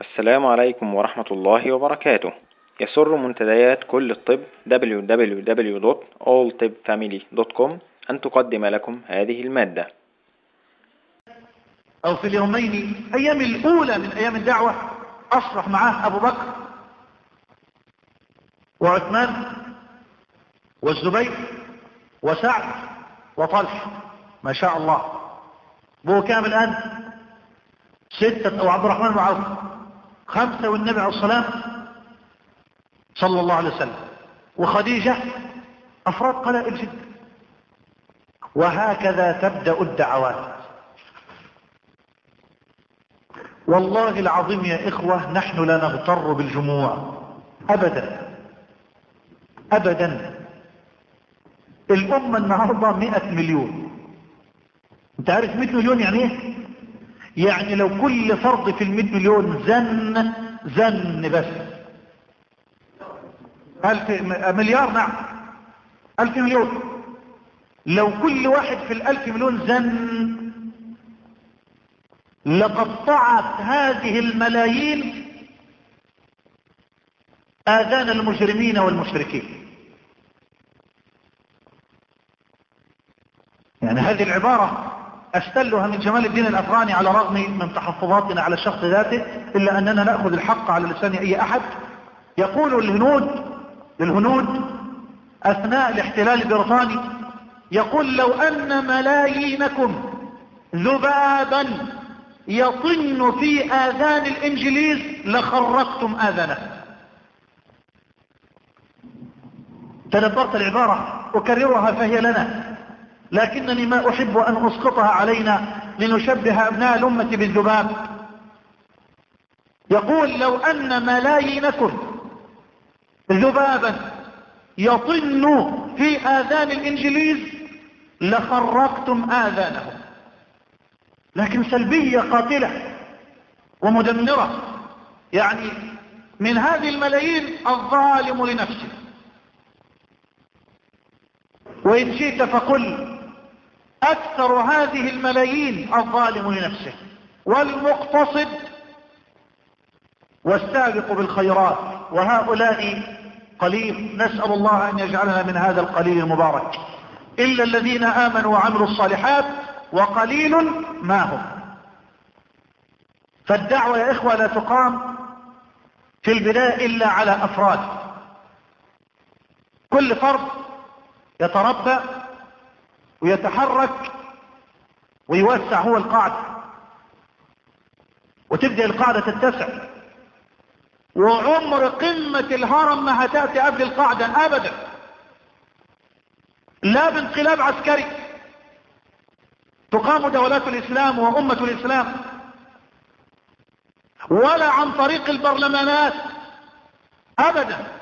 السلام عليكم ورحمة الله وبركاته. يسر منتديات كل الطب www.alltibfamily.com أن تقدم لكم هذه المادة. أو في اليومين أيام الأولى من أيام الدعوة أصرح معاه أبو بكر وعثمان والزبير وسعد وطلح. ما شاء الله. بو كام الآن ستة أو عبد الرحمن عوف. خمسة والنبي عليه الصلاة صلى الله عليه وسلم. وخديجة أفراد قلائل جدا. وهكذا تبدأ الدعوات. والله العظيم يا إخوة نحن لا نغتر بالجموع. أبدا. أبدا. الأمة النهاردة مئة مليون. أنت عارف مئة مليون يعني إيه؟ يعني لو كل فرد في المئة مليون زن زن بس. ألف مليار نعم. ألف مليون. لو كل واحد في الألف مليون زن لقطعت هذه الملايين آذان المجرمين والمشركين. يعني هذه العبارة أستلها من جمال الدين الأفغاني على رغم من تحفظاتنا على الشخص ذاته إلا أننا نأخذ الحق على لسان أي أحد. يقول الهنود للهنود أثناء الاحتلال البريطاني يقول لو أن ملايينكم ذبابا يطن في آذان الإنجليز لخرقتم آذانه. تدبرت العبارة أكررها فهي لنا. لكنني ما أحب أن أسقطها علينا لنشبه أبناء الأمة بالذباب. يقول لو أن ملايينكم ذبابا يطن في آذان الإنجليز لخرقتم آذانهم. لكن سلبية قاتلة ومدمرة. يعني من هذه الملايين الظالم لنفسه. وإن شئت فقل أكثر هذه الملايين الظالم لنفسه والمقتصد والسابق بالخيرات. وهؤلاء قليل. نسأل الله أن يجعلنا من هذا القليل المبارك. إلا الذين آمنوا وعملوا الصالحات وقليل ما هم. فالدعوة يا إخوة لا تقام في البداية إلا على أفراد. كل فرد يتربى ويتحرك ويوسع هو القاعدة. وتبدأ القاعدة تتسع. وعمر قمة الهرم ما هتأتي قبل القاعدة أبدا. لا بانقلاب عسكري. تقام دولات الإسلام وأمة الإسلام. ولا عن طريق البرلمانات. أبدا.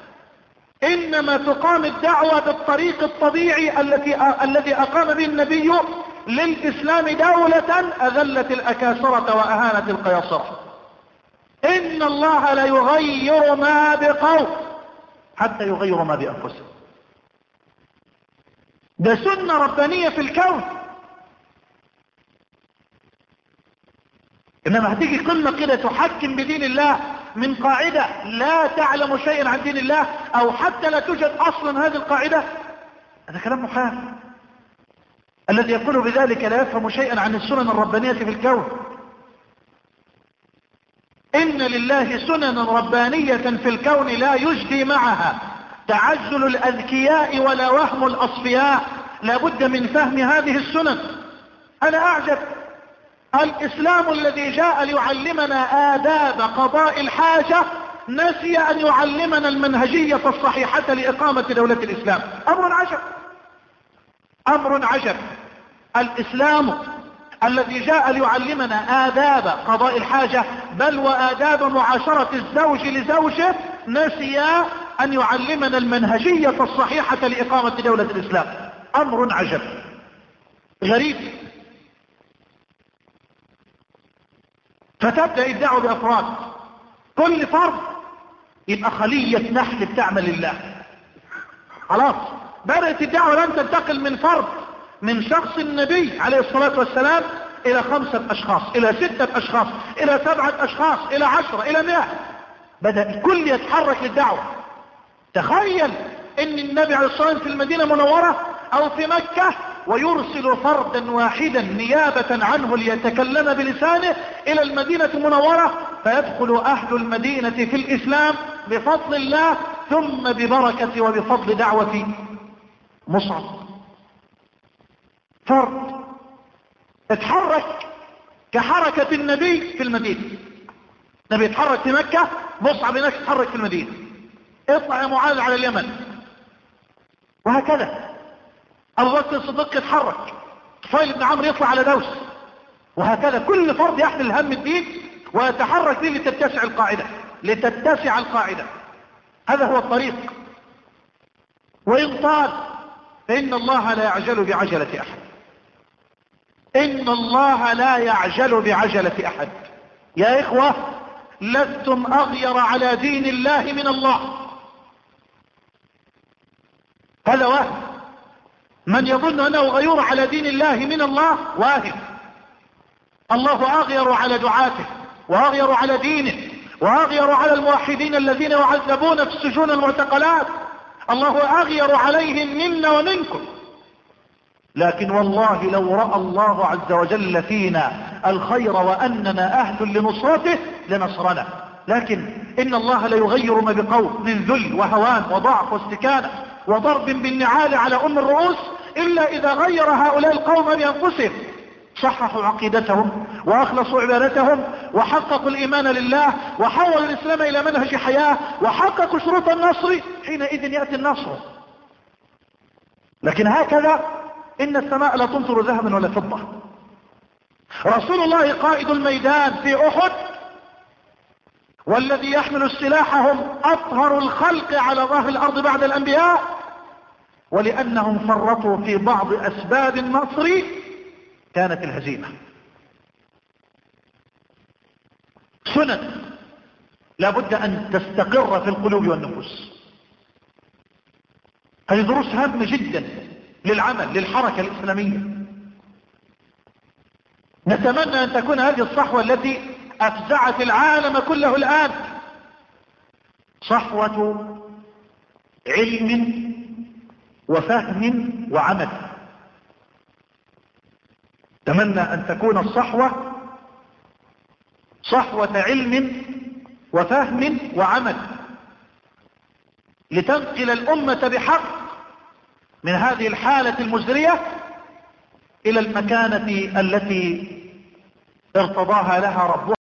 إنما تقام الدعوة بالطريق الطبيعي التي الذي أقام به النبي للإسلام دولة أذلت الأكاسرة وأهانت القياصرة. إن الله لا يغير ما بقوم حتى يغير ما بأنفسهم. ده سنة ربانية في الكون. إنما هتيجي قمة كده تحكم بدين الله من قاعدة لا تعلم شيئا عن دين الله أو حتى لا توجد أصلا هذه القاعدة. هذا كلام محال الذي يقول بذلك لا يفهم شيئا عن السنن الربانية في الكون. إن لله سنن ربانية في الكون لا يجدي معها. تعزل الأذكياء ولا وهم الأصفياء. لابد من فهم هذه السنن. أنا أعجب. الإسلام الذي جاء ليعلمنا آداب قضاء الحاجة نسي أن يعلمنا المنهجية الصحيحة لإقامة دولة الإسلام. أمر عجب. أمر عجب. الإسلام الذي جاء ليعلمنا آداب قضاء الحاجة بل وآداب معاشرة الزوج لزوجه نسي أن يعلمنا المنهجية الصحيحة لإقامة دولة الإسلام. أمر عجب. غريب. فتبدأ الدعوة بأفراد. كل فرد يبقى خلية نحل بتعمل الله. خلاص. بدأت الدعوة لن تنتقل من فرد من شخص النبي عليه الصلاة والسلام إلى خمسة أشخاص إلى ستة أشخاص إلى سبعة أشخاص إلى عشرة إلى مئة. بدأ الكل يتحرك للدعوة. تخيل إن النبي عليه الصلاة والسلام في المدينة المنورة أو في مكة ويرسل فردا واحدا نيابة عنه ليتكلم بلسانه إلى المدينة المنورة فيدخل أهل المدينة في الإسلام بفضل الله ثم ببركة وبفضل دعوة مصعب. فرد اتحرك كحركة النبي في المدينة. النبي يتحرك في مكة مصعب هناك يتحرك في المدينة. اطلع يا معاذ على اليمن. وهكذا. أبو بكر الصديق يتحرك. طفيل بن عمرو يطلع على دوس. وهكذا كل فرد يحمل هم الدين ويتحرك به لتتسع القاعدة. لتتسع القاعدة. هذا هو الطريق. وإن طال فإن الله لا يعجل بعجلة أحد. إن الله لا يعجل بعجلة أحد. يا إخوة لستم أغير على دين الله من الله. هذا واهم من يظن أنه غيور على دين الله من الله واهم الله أغير على دعاته وأغير على دينه وأغير على الموحدين الذين يعذبون في السجون المعتقلات. الله أغير عليهم منا ومنكم. لكن والله لو رأى الله عز وجل فينا الخير وأننا أهل لنصرته لنصرنا. لكن إن الله لا يغير ما بقوم من ذل وهوان وضعف واستكانة وضرب بالنعال على أم الرؤوس إلا إذا غير هؤلاء القوم بأنفسهم صححوا عقيدتهم وأخلصوا عبادتهم وحققوا الإيمان لله وحولوا الإسلام إلى منهج حياة وحققوا شروط النصر حينئذ يأتي النصر. لكن هكذا إن السماء لا تمطر ذهبا ولا فضة. رسول الله قائد الميدان في أحد والذي يحمل السلاح هم أطهر الخلق على ظهر الأرض بعد الأنبياء ولأنهم فرطوا في بعض أسباب النصر كانت الهزيمة. سنن. لابد أن تستقر في القلوب والنفوس. هذه دروس هامة جدا للعمل للحركة الإسلامية. نتمنى أن تكون هذه الصحوة التي أفزعت العالم كله الآن صحوة علم وفهم وعمل. تمنى أن تكون الصحوة صحوة علم وفهم وعمل. لتنقل الأمة بحق من هذه الحالة المزرية إلى المكانة التي ارتضاها لها ربها.